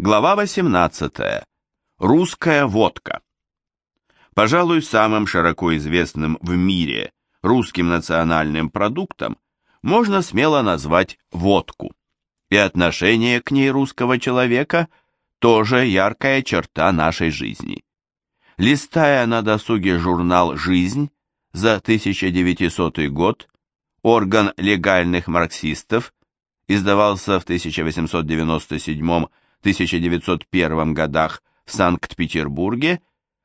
Глава 18. Русская водка. Пожалуй, самым широко известным в мире русским национальным продуктом можно смело назвать водку. И отношение к ней русского человека тоже яркая черта нашей жизни. Листая на досуге журнал «Жизнь» за 1900 год, орган легальных марксистов, издавался в 1897-1901 годах в Санкт-Петербурге,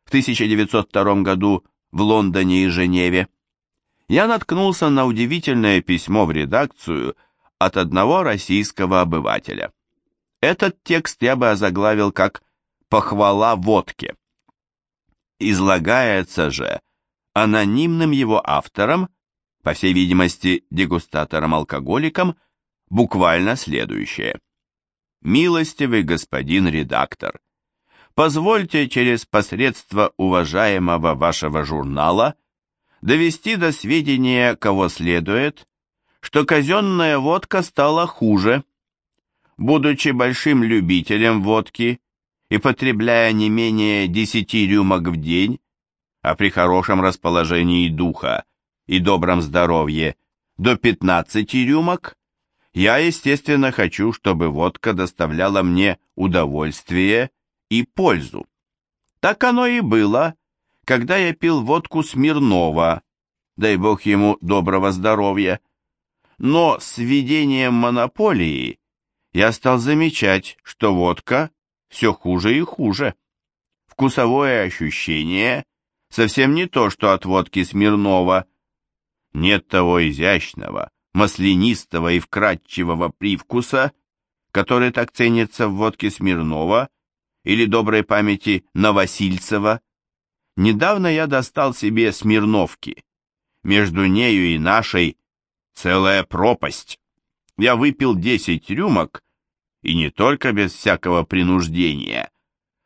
в 1902 году в Лондоне и Женеве, я наткнулся на удивительное письмо в редакцию от одного российского обывателя. Этот текст я бы озаглавил как «Похвала водке». Излагается же анонимным его автором, по всей видимости дегустатором-алкоголиком, буквально следующее. «Милостивый господин редактор, позвольте через посредство уважаемого вашего журнала довести до сведения, кого следует, что казенная водка стала хуже. Будучи большим любителем водки и потребляя не менее десяти рюмок в день, а при хорошем расположении духа и добром здоровье до пятнадцати рюмок, я, естественно, хочу, чтобы водка доставляла мне удовольствие и пользу. Так оно и было, когда я пил водку Смирнова, дай бог ему доброго здоровья. Но с введением монополии я стал замечать, что водка все хуже и хуже. Вкусовое ощущение совсем не то, что от водки Смирнова. Нет того изящного, маслянистого и вкрадчивого привкуса, который так ценится в водке Смирнова или доброй памяти Новосильцева. Недавно я достал себе Смирновки. Между нею и нашей целая пропасть. Я выпил десять рюмок, и не только без всякого принуждения,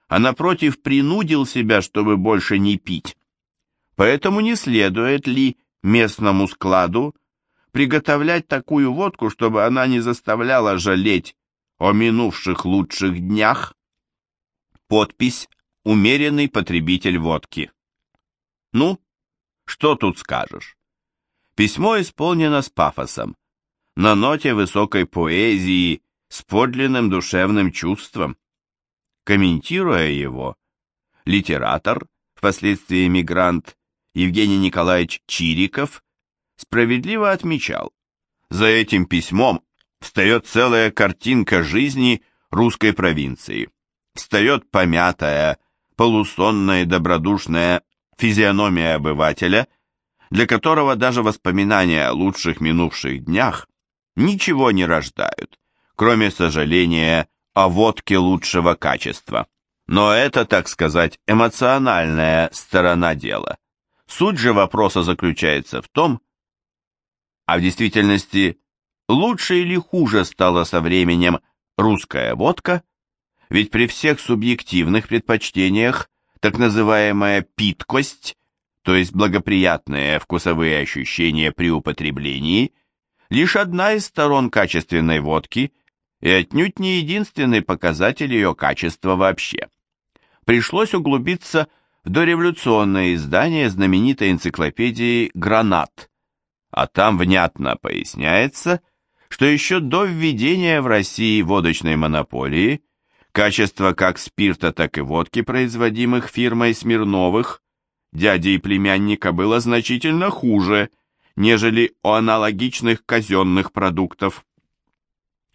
а напротив принудил себя, чтобы больше не пить. Поэтому не следует ли местному складу приготовлять такую водку, чтобы она не заставляла жалеть о минувших лучших днях? Подпись «Умеренный потребитель водки». Ну, что тут скажешь? Письмо исполнено с пафосом, на ноте высокой поэзии, с подлинным душевным чувством. Комментируя его, литератор, впоследствии эмигрант Евгений Николаевич Чириков, справедливо отмечал, за этим письмом встает целая картинка жизни русской провинции встает помятая, полусонная и добродушная физиономия обывателя, для которого даже воспоминания о лучших минувших днях ничего не рождают, кроме сожаления о водке лучшего качества. Но это, так сказать, эмоциональная сторона дела. Суть же вопроса заключается в том, а в действительности лучше или хуже стала со временем русская водка – ведь при всех субъективных предпочтениях так называемая питкость, то есть благоприятные вкусовые ощущения при употреблении, лишь одна из сторон качественной водки и отнюдь не единственный показатель ее качества вообще. Пришлось углубиться в дореволюционное издание знаменитой энциклопедии «Гранат», а там внятно поясняется, что еще до введения в России водочной монополии Качество как спирта, так и водки, производимых фирмой Смирновых, дяди и племянника, было значительно хуже, нежели у аналогичных казенных продуктов.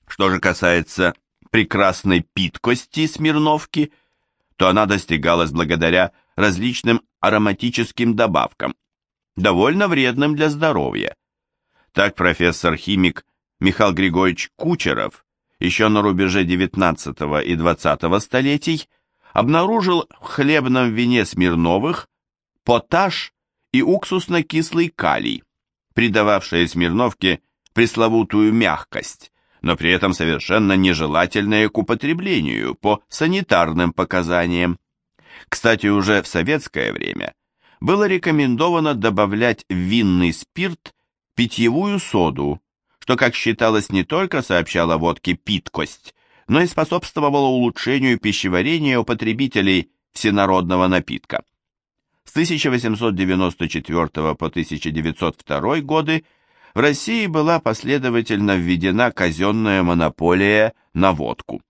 Что же касается прекрасной питкости Смирновки, то она достигалась благодаря различным ароматическим добавкам, довольно вредным для здоровья. Так профессор-химик Михаил Григорьевич Кучеров еще на рубеже XIX и XX столетий обнаружил в хлебном вине Смирновых поташ и уксусно-кислый калий, придававшие Смирновке пресловутую мягкость, но при этом совершенно нежелательное к употреблению по санитарным показаниям. Кстати, уже в советское время было рекомендовано добавлять винный спирт питьевую соду, что, как считалось, не только сообщало водке питкость, но и способствовало улучшению пищеварения у потребителей всенародного напитка. С 1894 по 1902 годы в России была последовательно введена казенная монополия на водку.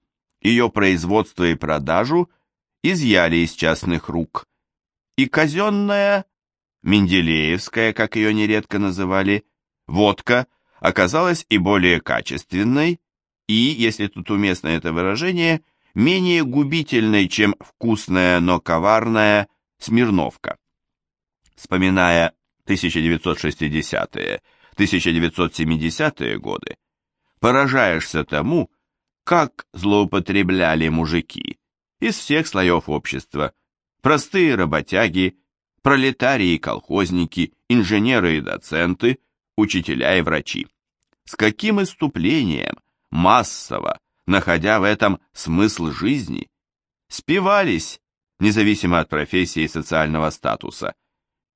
Ее производство и продажу изъяли из частных рук. И казенная, менделеевская, как ее нередко называли, водка оказалась и более качественной, и, если тут уместно это выражение, менее губительной, чем вкусная, но коварная Смирновка. Вспоминая 1960-е, 1970-е годы, поражаешься тому, как злоупотребляли мужики из всех слоев общества, простые работяги, пролетарии и колхозники, инженеры и доценты, учителя и врачи. С каким иступлением, массово, находя в этом смысл жизни, спивались, независимо от профессии и социального статуса,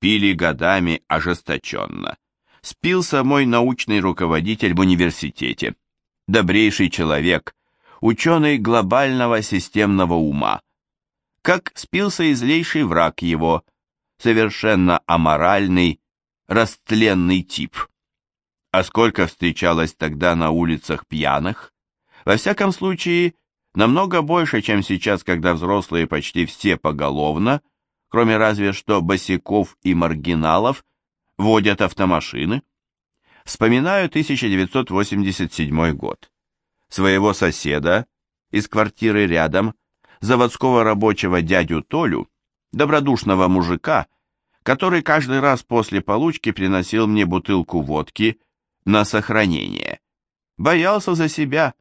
пили годами ожесточенно. Спился мой научный руководитель в университете, добрейший человек, ученый глобального системного ума, как спился и злейший враг его, совершенно аморальный, растленный тип. А сколько встречалось тогда на улицах пьяных? Во всяком случае, намного больше, чем сейчас, когда взрослые почти все поголовно, кроме разве что босиков и маргиналов, водят автомашины. Вспоминаю 1987 год. Своего соседа из квартиры рядом, заводского рабочего дядю Толю, добродушного мужика, который каждый раз после получки приносил мне бутылку водки на сохранение. Боялся за себя,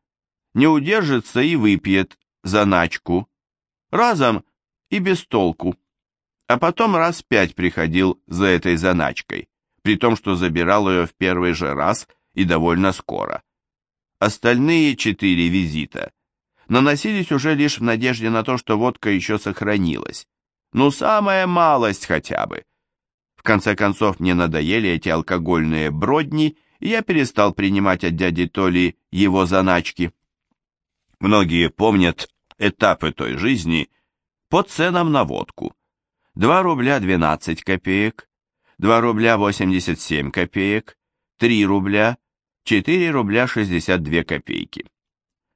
не удержится и выпьет заначку. Разом и без толку. А потом раз пять приходил за этой заначкой, при том, что забирал ее в первый же раз и довольно скоро. Остальные четыре визита наносились уже лишь в надежде на то, что водка еще сохранилась. Ну, самая малость хотя бы. В конце концов, мне надоели эти алкогольные бродни, и я перестал принимать от дяди Толи его заначки. Многие помнят этапы той жизни по ценам на водку. 2 рубля 12 копеек, 2 рубля 87 копеек, 3 рубля, 4 рубля 62 копейки.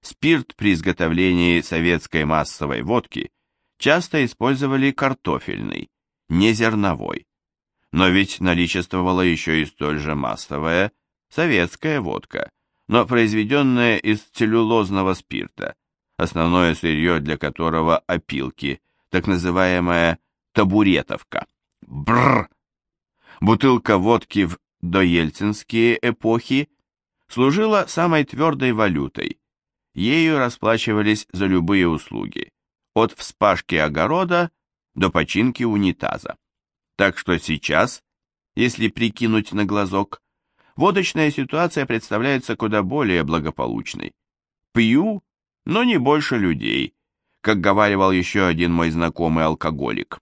Спирт при изготовлении советской массовой водки часто использовали картофельный, не зерновой. Но ведь наличествовала еще и столь же массовая советская водка, но произведенная из целлюлозного спирта, основное сырье для которого опилки, так называемая табуретовка. Бррр! Бутылка водки в доельцинские эпохи служила самой твердой валютой. Ею расплачивались за любые услуги, от вспашки огорода до починки унитаза. Так что сейчас, если прикинуть на глазок, водочная ситуация представляется куда более благополучной. Пью, но не больше людей, как говаривал еще один мой знакомый алкоголик.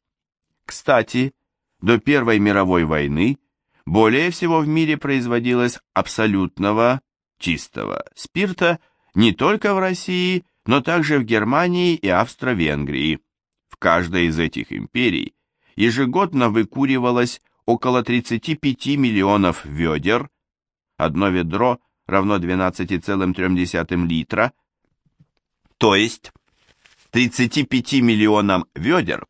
Кстати, до Первой мировой войны более всего в мире производилось абсолютного чистого спирта не только в России, но также в Германии и Австро-Венгрии. В каждой из этих империй ежегодно выкуривалось около 35 миллионов ведер, одно ведро равно 12,3 литра, то есть 35 миллионам ведер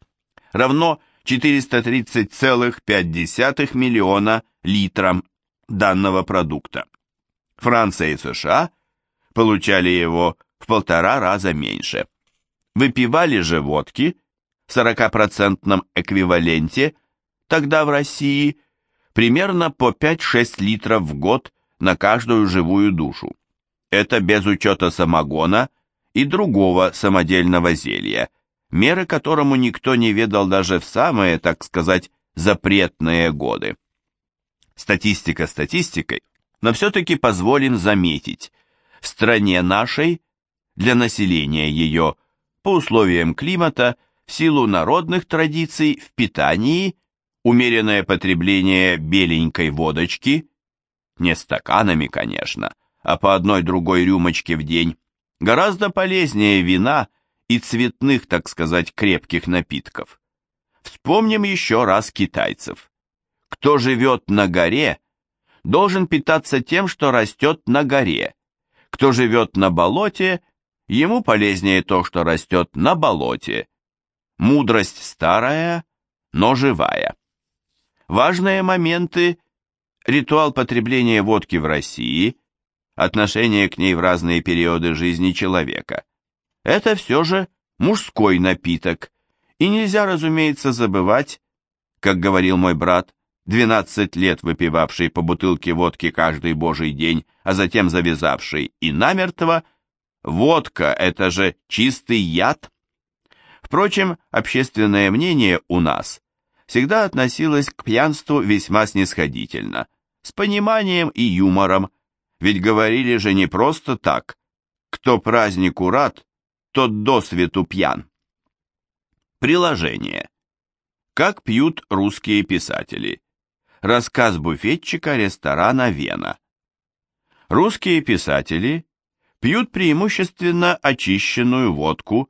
равно 430,5 миллиона литрам данного продукта. Франция и США получали его в полтора раза меньше. Выпивали же водки в 40% эквиваленте, тогда в России, примерно по 5-6 литров в год на каждую живую душу. Это без учета самогона и другого самодельного зелья, меры которому никто не ведал даже в самые, так сказать, запретные годы. Статистика статистикой, но все-таки позволим заметить, в стране нашей, для населения ее, по условиям климата, в силу народных традиций в питании, умеренное потребление беленькой водочки, не стаканами, конечно, а по одной-другой рюмочке в день, гораздо полезнее вина и цветных, так сказать, крепких напитков. Вспомним еще раз китайцев. Кто живет на горе, должен питаться тем, что растет на горе. Кто живет на болоте, ему полезнее то, что растет на болоте. Мудрость старая, но живая. Важные моменты – ритуал потребления водки в России, отношение к ней в разные периоды жизни человека. Это все же мужской напиток, и нельзя, разумеется, забывать, как говорил мой брат, 12 лет выпивавший по бутылке водки каждый божий день, а затем завязавший и намертво, водка – это же чистый яд. Впрочем, общественное мнение у нас всегда относилось к пьянству весьма снисходительно, с пониманием и юмором, ведь говорили же не просто так, кто празднику рад, тот до свету пьян. Приложение. Как пьют русские писатели. Рассказ буфетчика ресторана «Вена». Русские писатели пьют преимущественно очищенную водку,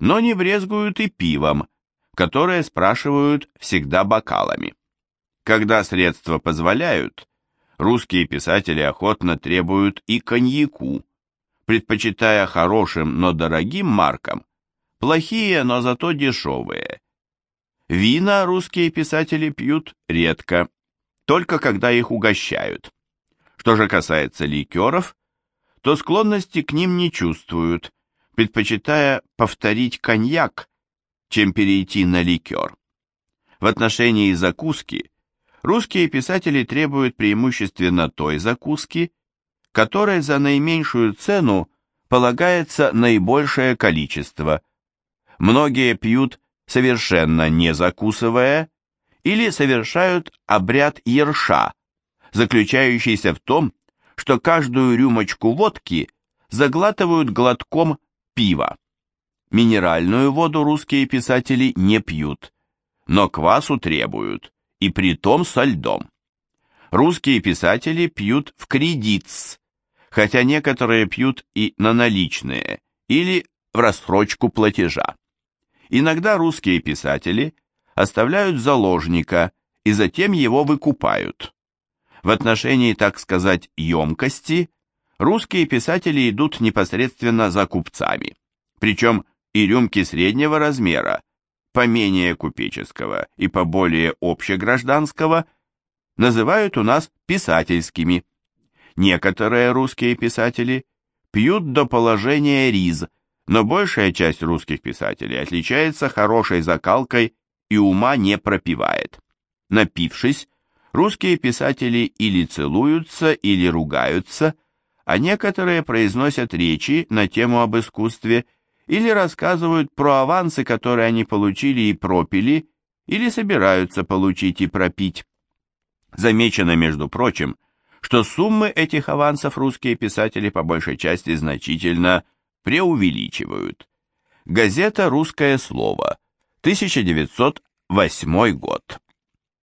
но не брезгуют и пивом, которое спрашивают всегда бокалами. Когда средства позволяют, русские писатели охотно требуют и коньяку, предпочитая хорошим, но дорогим маркам, плохие, но зато дешевые. Вина русские писатели пьют редко, только когда их угощают. Что же касается ликеров, то склонности к ним не чувствуют, предпочитая повторить коньяк, чем перейти на ликер. В отношении закуски русские писатели требуют преимущественно той закуски, которой за наименьшую цену полагается наибольшее количество. Многие пьют совершенно не закусывая, или совершают обряд ерша, заключающийся в том, что каждую рюмочку водки заглатывают глотком пива. Минеральную воду русские писатели не пьют, но квасу требуют, и притом со льдом. Русские писатели пьют в кредитс, хотя некоторые пьют и на наличные, или в рассрочку платежа. Иногда русские писатели оставляют заложника и затем его выкупают. В отношении, так сказать, емкости, русские писатели идут непосредственно за купцами. Причем и рюмки среднего размера, поменее купеческого и поболее общегражданского, называют у нас писательскими. Некоторые русские писатели пьют до положения риз, но большая часть русских писателей отличается хорошей закалкой и ума не пропивает. Напившись, русские писатели или целуются, или ругаются, а некоторые произносят речи на тему об искусстве или рассказывают про авансы, которые они получили и пропили, или собираются получить и пропить. Замечено, между прочим, что суммы этих авансов русские писатели по большей части значительно преувеличивают. Газета «Русское слово», 1908 год.